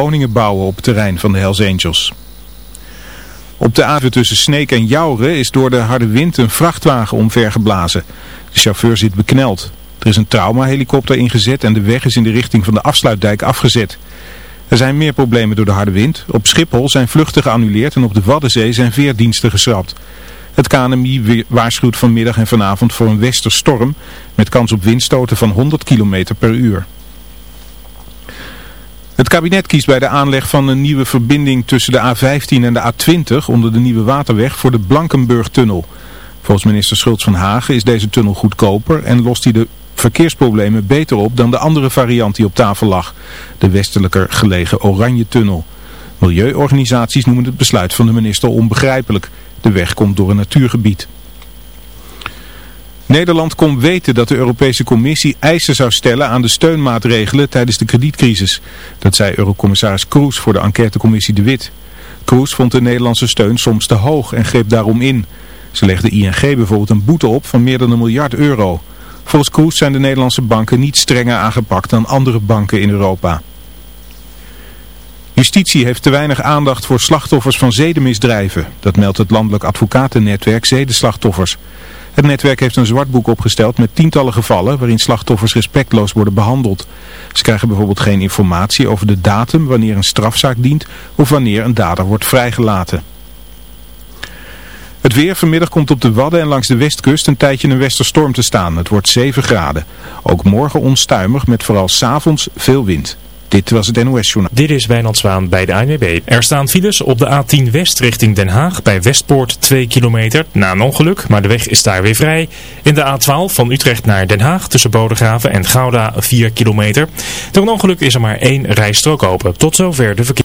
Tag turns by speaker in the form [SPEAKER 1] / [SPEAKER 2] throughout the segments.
[SPEAKER 1] woningen bouwen op het terrein van de Hells Angels. Op de avond tussen Sneek en Jouren is door de harde wind een vrachtwagen omvergeblazen. De chauffeur zit bekneld. Er is een traumahelikopter ingezet en de weg is in de richting van de afsluitdijk afgezet. Er zijn meer problemen door de harde wind. Op Schiphol zijn vluchten geannuleerd en op de Waddenzee zijn veerdiensten geschrapt. Het KNMI waarschuwt vanmiddag en vanavond voor een westerstorm met kans op windstoten van 100 km per uur. Het kabinet kiest bij de aanleg van een nieuwe verbinding tussen de A15 en de A20 onder de Nieuwe Waterweg voor de Blankenburg-tunnel. Volgens minister Schultz van Hagen is deze tunnel goedkoper en lost hij de verkeersproblemen beter op dan de andere variant die op tafel lag, de westelijker gelegen Oranje-tunnel. Milieuorganisaties noemen het besluit van de minister onbegrijpelijk. De weg komt door een natuurgebied. Nederland kon weten dat de Europese Commissie eisen zou stellen aan de steunmaatregelen tijdens de kredietcrisis. Dat zei Eurocommissaris Kroes voor de enquêtecommissie De Wit. Kroes vond de Nederlandse steun soms te hoog en greep daarom in. Ze legde ING bijvoorbeeld een boete op van meer dan een miljard euro. Volgens Kroes zijn de Nederlandse banken niet strenger aangepakt dan andere banken in Europa. Justitie heeft te weinig aandacht voor slachtoffers van zedenmisdrijven. Dat meldt het landelijk advocatennetwerk Zedenslachtoffers. Het netwerk heeft een zwartboek opgesteld met tientallen gevallen waarin slachtoffers respectloos worden behandeld. Ze krijgen bijvoorbeeld geen informatie over de datum wanneer een strafzaak dient of wanneer een dader wordt vrijgelaten. Het weer vanmiddag komt op de Wadden en langs de westkust een tijdje een westerstorm te staan. Het wordt 7 graden. Ook morgen onstuimig met vooral s'avonds veel wind. Dit was het NOS Journaal.
[SPEAKER 2] Dit is Wijnand Zwaan bij de ANWB. Er staan files op de A10 West richting Den Haag bij Westpoort 2 kilometer na een ongeluk, maar de weg is daar weer vrij. In de A12 van Utrecht naar Den Haag tussen Bodegraven en Gouda 4 kilometer. Door een ongeluk is er maar één rijstrook open. Tot zover de verkeer.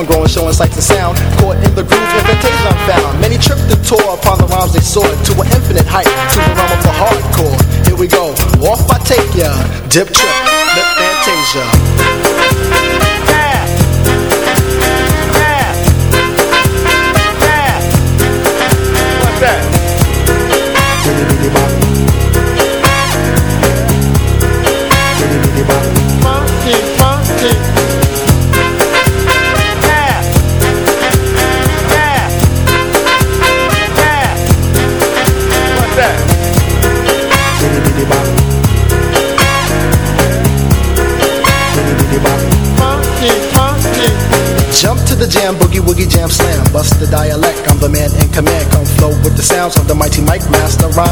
[SPEAKER 3] and growing, showing sights and sound. Caught in the groove, invitation I'm found. Many trip the tour upon the rhymes they soared to an infinite height, to the realm of the hardcore. Here we go, off I take ya, dip trip, the fantasia.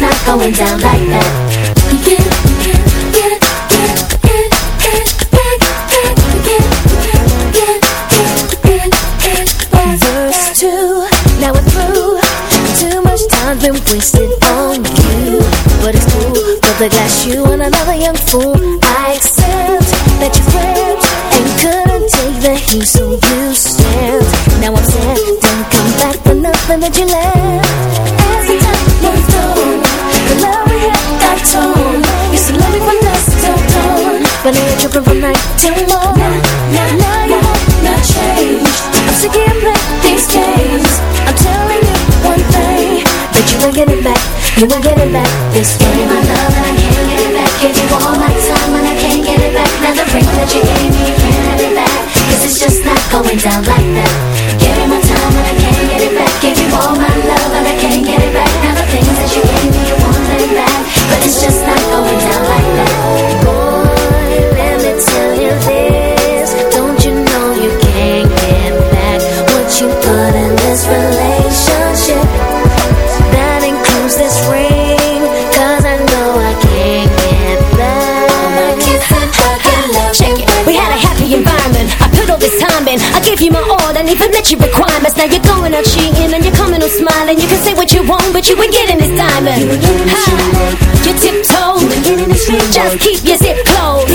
[SPEAKER 4] It's not going down like that. Verse two, now. Too much time's been wasted on you, but it's cool. But
[SPEAKER 5] the glass till morn. Now, now you have not changed. I'm sick of these games. I'm telling you one thing that you ain't getting back. You ain't getting back this way. My love and I can't get it back. Give you all my time and I can't get it back. Now the ring that you gave me, can't have it back. Cause it's just not going down like that. In. You my all and even met your requirements. Now you're going out cheating and you're coming out smiling. You can say what you want, but you ain't getting this diamond. You tiptoe. Just keep your zip closed.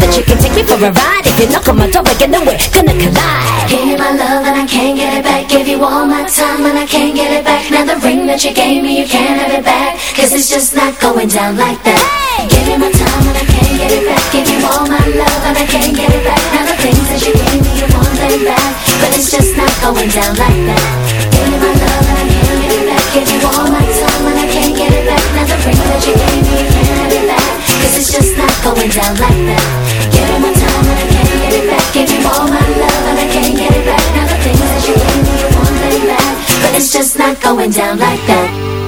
[SPEAKER 5] That you can take me for a ride. If you knock on my door again, then we're gonna collide. Give me my love and I can't get it back. Give you all my time and I can't get it back. Now the ring that you gave me, you can't have it back. Cause it's just not going down like that. Give me my time and I can't get it back. Give you all my love and I can't get it back. Now the things that you gave it's just not going down like that. Give me my love and I can't it back. Give you all my time and I can't get it back. Now the that you gave me, can't it's just not going down like that. Give me my time and I can't get it back. Give you all my love and I can't get it back. Now the things that you gave me, you them back. But it's just not going down like that.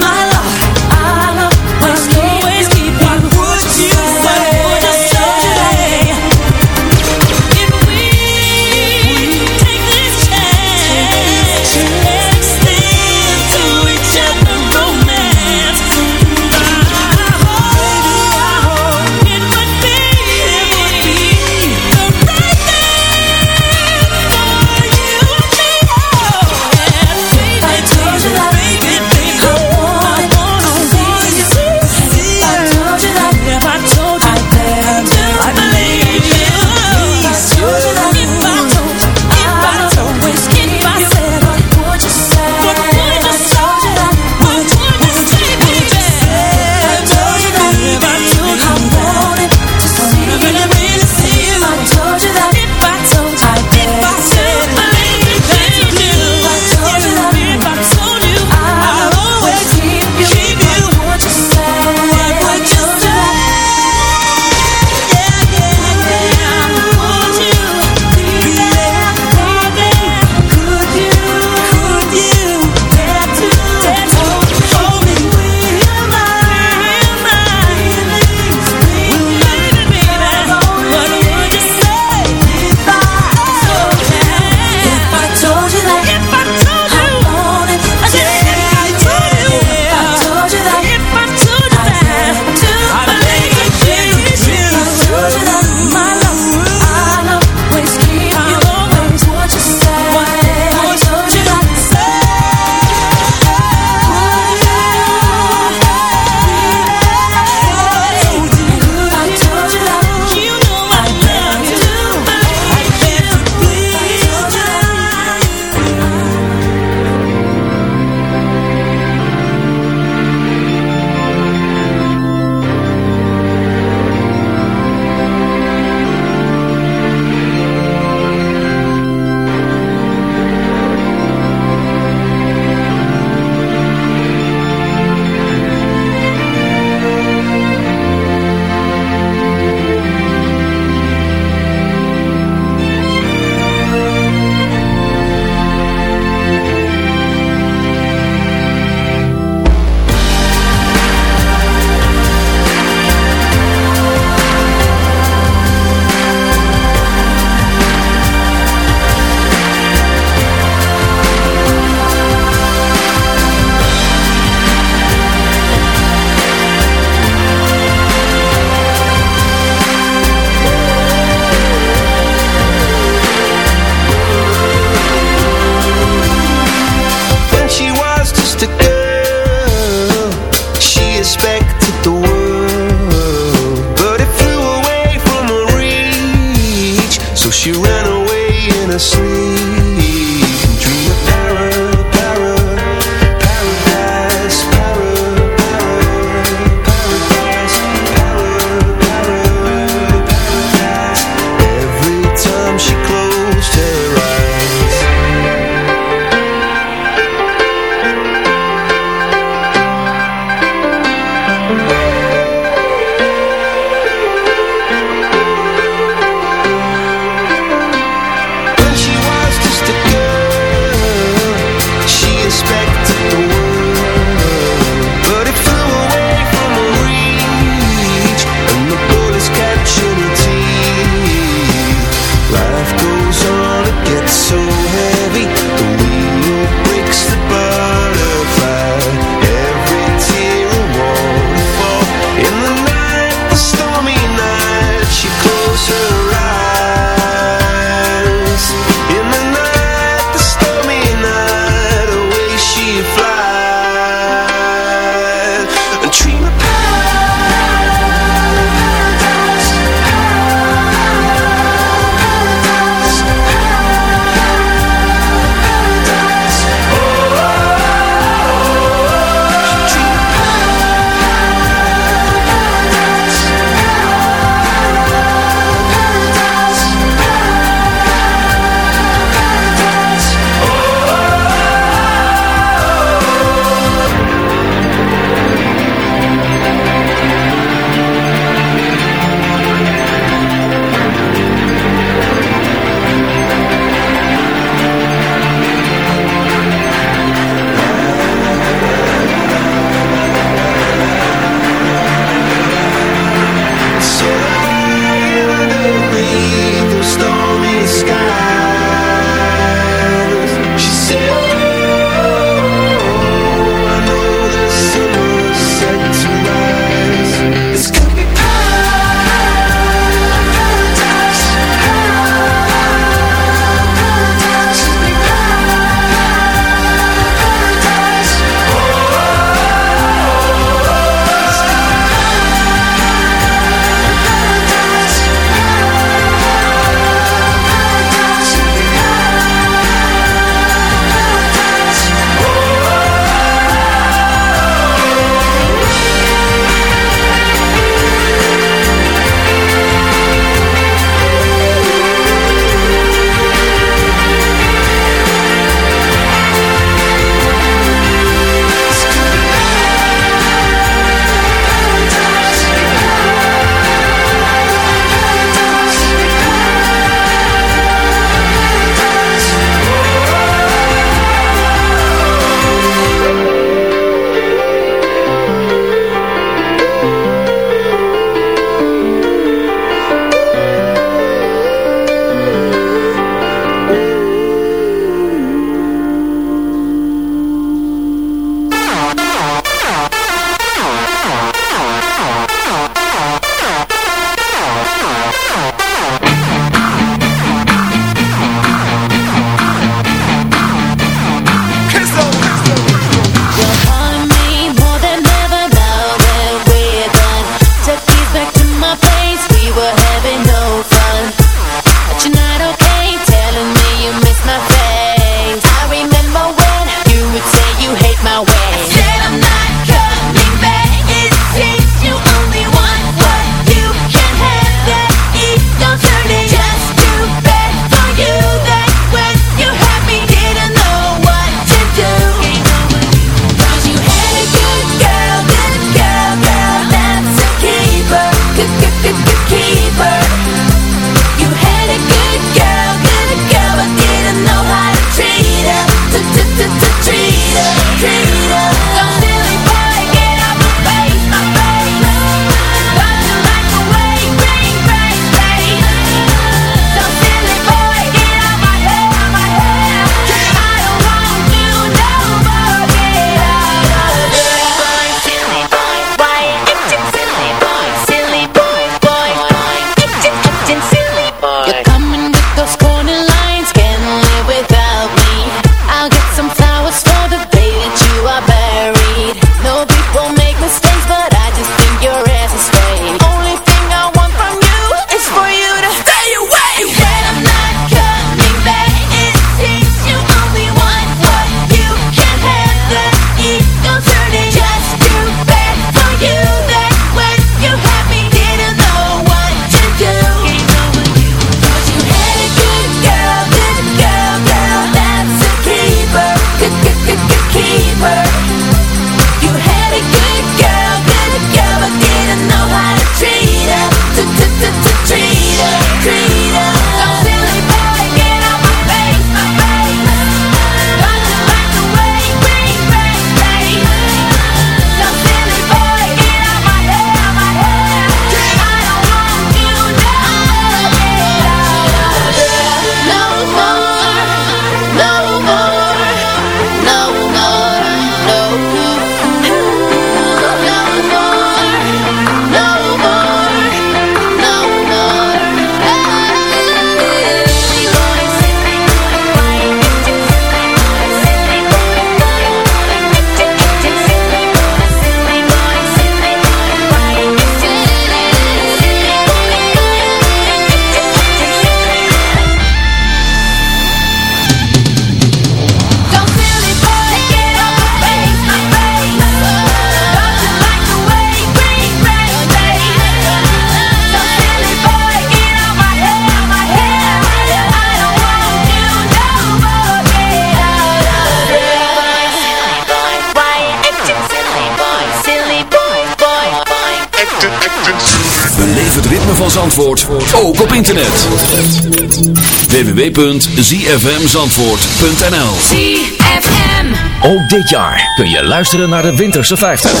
[SPEAKER 6] www.zfmzandvoort.nl
[SPEAKER 7] ZFM.
[SPEAKER 8] Ook dit jaar kun je luisteren naar de Winterse 50.
[SPEAKER 4] Just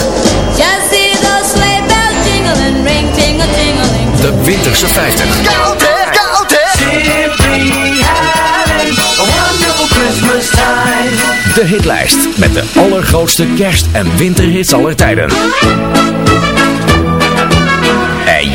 [SPEAKER 4] see those sleigh bells jingling, ring, tingle, tingling.
[SPEAKER 8] De Winterse 50.
[SPEAKER 9] Koud hè, koud hè. Simply having a wonderful Christmas time.
[SPEAKER 8] De hitlijst met de allergrootste kerst- en winterhits aller tijden.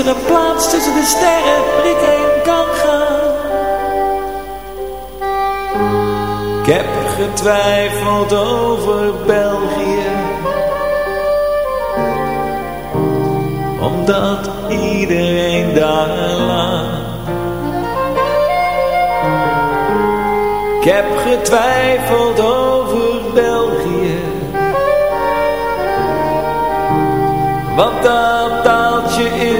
[SPEAKER 10] Er een plaats tussen de sterren ik heen kan gaan? Ik heb getwijfeld over België Omdat iedereen daar laat Ik heb getwijfeld over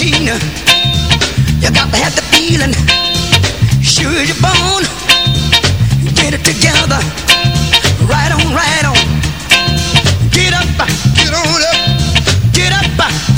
[SPEAKER 11] machine. You got to have the feeling. Sure as you're born. Get it together. Right on, right on. Get up, get on up,
[SPEAKER 6] get up.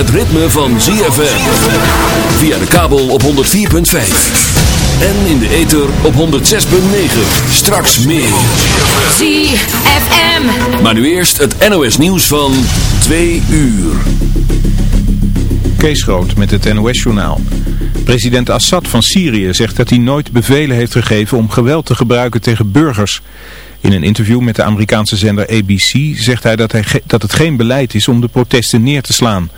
[SPEAKER 6] Het ritme van ZFM. Via de kabel op 104.5. En in de ether op 106.9. Straks meer.
[SPEAKER 7] ZFM.
[SPEAKER 6] Maar nu eerst het NOS nieuws van 2 uur.
[SPEAKER 1] Kees Groot met het NOS-journaal. President Assad van Syrië zegt dat hij nooit bevelen heeft gegeven om geweld te gebruiken tegen burgers. In een interview met de Amerikaanse zender ABC zegt hij dat, hij ge- dat het geen beleid is om de protesten neer te slaan.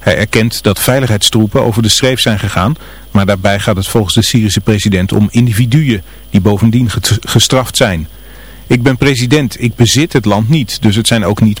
[SPEAKER 1] Hij erkent dat veiligheidstroepen over de schreef zijn gegaan, maar daarbij gaat het volgens de Syrische president om individuen die bovendien gestraft zijn. Ik ben president, ik bezit het land niet, dus het zijn ook niet